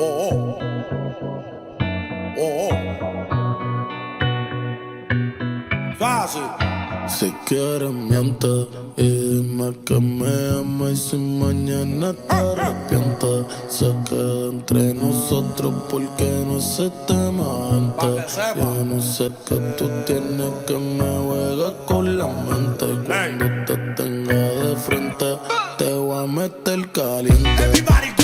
oh, oh, oh. Fácil. Si quieres miente y dime que me ama y si mañana te arrepientes Se queda entre nosotros porque no se te Pa' que sepa. Yo no sé que tú tienes que me juegas con la mente Cuando te tenga de frente te voy a meter caliente Everybody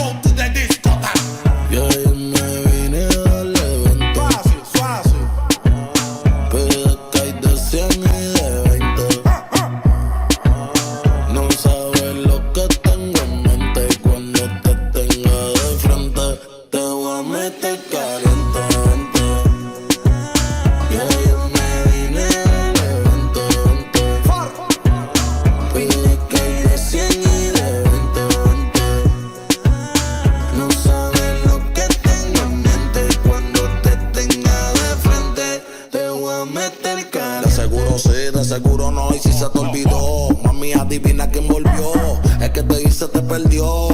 meter De seguro sí, de seguro no. Y si se te olvidó, mami, adivina quién volvió. Es que te hice, te perdió.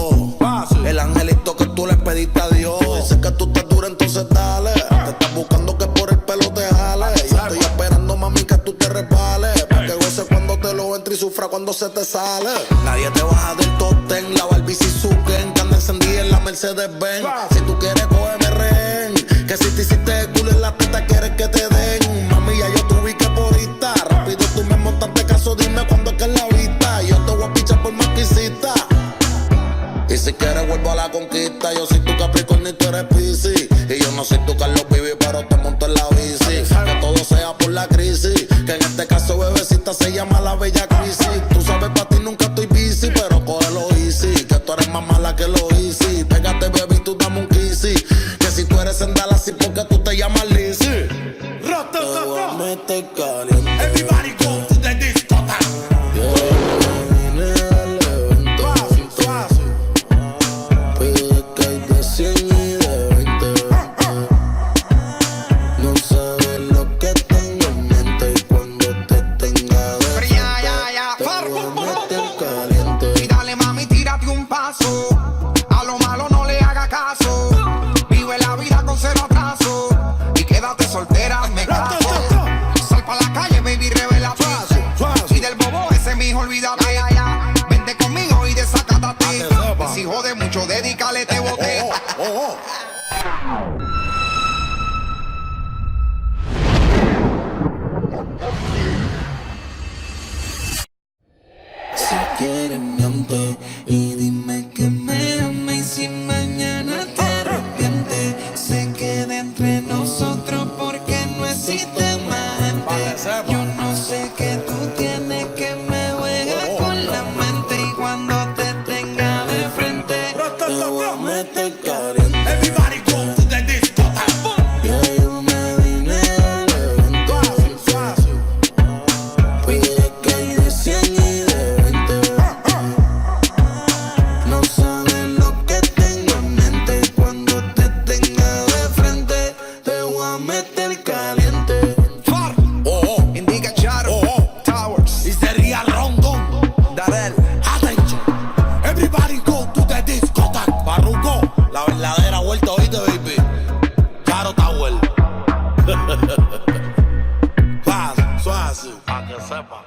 El angelito que tú le pediste a Dios. Dice que tú estás dura, entonces dale. Te estás buscando que por el pelo te jale. Yo estoy esperando, mami, que tú te resbales. Para que goce cuando te lo entre y sufra cuando se te sale. Nadie te baja del top ten. La Barbie Suzuki, que anda encendida en la Mercedes Benz. Si tú quieres, cógeme rehén. Que si te hiciste el culo en la teta, quieres que te den. Mami, ya yo te conquista. Yo soy tu Capricornio y tú eres Piscis Y yo no soy tu Carlos Vivi pero te monto en la bici. Que todo sea por la crisis. Que en este caso bebecita se llama olvídate. Vente conmigo y desacatate. Y si jode mucho, dedícale, te boté. Oh, oh, oh. Si quieres miente y Darel. Attention. Everybody go to the discotheque. Barruco, la verdadera vuelta, oíste, baby. Caro Tower. Fácil, fácil. Pa' que sepa.